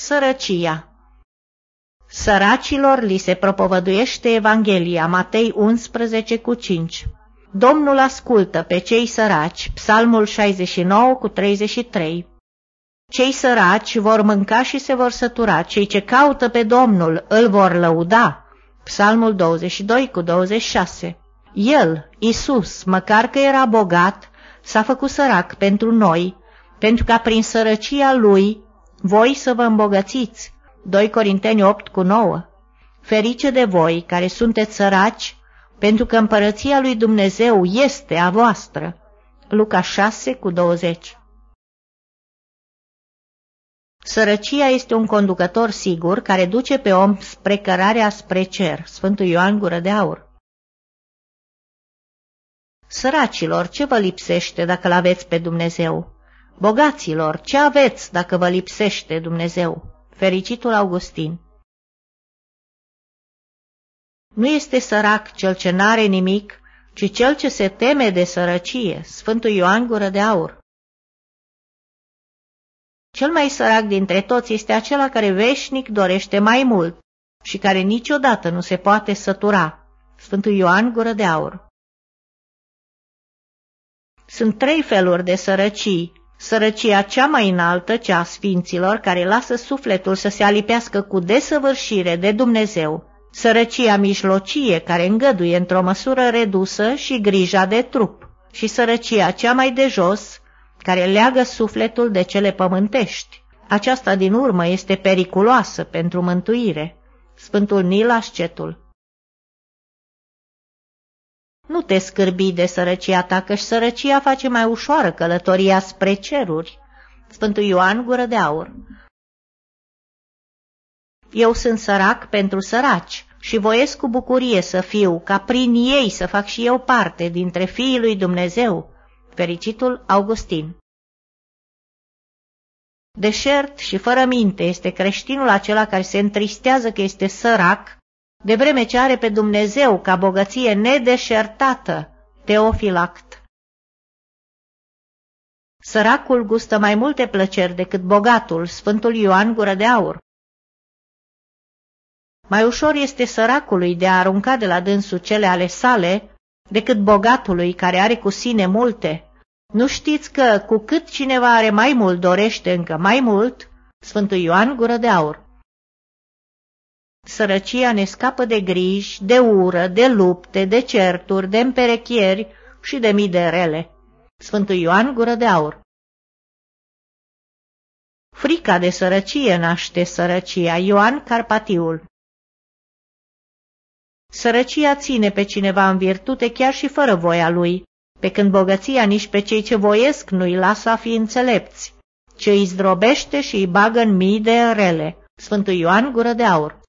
Sărăcia Săracilor li se propovăduiește Evanghelia, Matei 11 cu 5. Domnul ascultă pe cei săraci, Psalmul 69 cu 33. Cei săraci vor mânca și se vor sătura, cei ce caută pe Domnul îl vor lăuda. Psalmul 22 cu 26. El, Isus, măcar că era bogat, s-a făcut sărac pentru noi, pentru ca prin sărăcia lui voi să vă îmbogățiți. 2 Corinteni 8 cu 9 Ferice de voi care sunteți săraci, pentru că împărăția lui Dumnezeu este a voastră. Luca 6 cu 20 Sărăcia este un conducător sigur care duce pe om spre cărarea spre cer. Sfântul Ioan Gură de Aur Săracilor, ce vă lipsește dacă l-aveți pe Dumnezeu? Bogaților, ce aveți dacă vă lipsește Dumnezeu? Fericitul Augustin Nu este sărac cel ce n-are nimic, ci cel ce se teme de sărăcie. Sfântul Ioan Gură de Aur Cel mai sărac dintre toți este acela care veșnic dorește mai mult și care niciodată nu se poate sătura. Sfântul Ioan Gură de Aur Sunt trei feluri de sărăcii, Sărăcia cea mai înaltă, cea a sfinților, care lasă sufletul să se alipească cu desăvârșire de Dumnezeu, sărăcia mijlocie, care îngăduie într-o măsură redusă și grija de trup, și sărăcia cea mai de jos, care leagă sufletul de cele pământești. Aceasta din urmă este periculoasă pentru mântuire. Sfântul Nil Ascetul nu te scârbi de sărăcia ta, căci sărăcia face mai ușoară călătoria spre ceruri. Sfântul Ioan Gură de Aur Eu sunt sărac pentru săraci și voiesc cu bucurie să fiu, ca prin ei să fac și eu parte dintre fiii lui Dumnezeu. Fericitul Augustin Deșert și fără minte este creștinul acela care se întristează că este sărac de vreme ce are pe Dumnezeu ca bogăție nedeșertată, Teofilact. Săracul gustă mai multe plăceri decât bogatul, Sfântul Ioan Gură de Aur. Mai ușor este săracului de a arunca de la dânsul cele ale sale decât bogatului care are cu sine multe. Nu știți că cu cât cineva are mai mult dorește încă mai mult? Sfântul Ioan Gură de Aur. Sărăcia ne scapă de griji, de ură, de lupte, de certuri, de împerechieri și de mii de rele. Sfântul Ioan Gură de Aur Frica de sărăcie naște sărăcia. Ioan Carpatiul Sărăcia ține pe cineva în virtute chiar și fără voia lui, pe când bogăția nici pe cei ce voiesc nu-i lasă a fi înțelepți, ce îi zdrobește și îi bagă în mii de rele. Sfântul Ioan Gură de Aur